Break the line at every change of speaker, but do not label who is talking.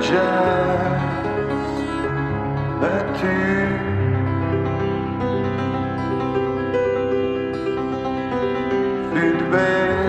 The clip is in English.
Just let you feedback